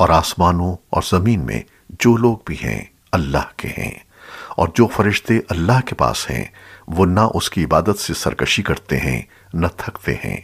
اور آسمانوں اور زمین میں جو لوگ بھی ہیں، اللہ کے ہیں۔ اور جو فرشتے اللہ کے پاس ہیں، وہ نہ اس کی عبادت سے سرکشی کرتے ہیں، نہ تھکتے ہیں۔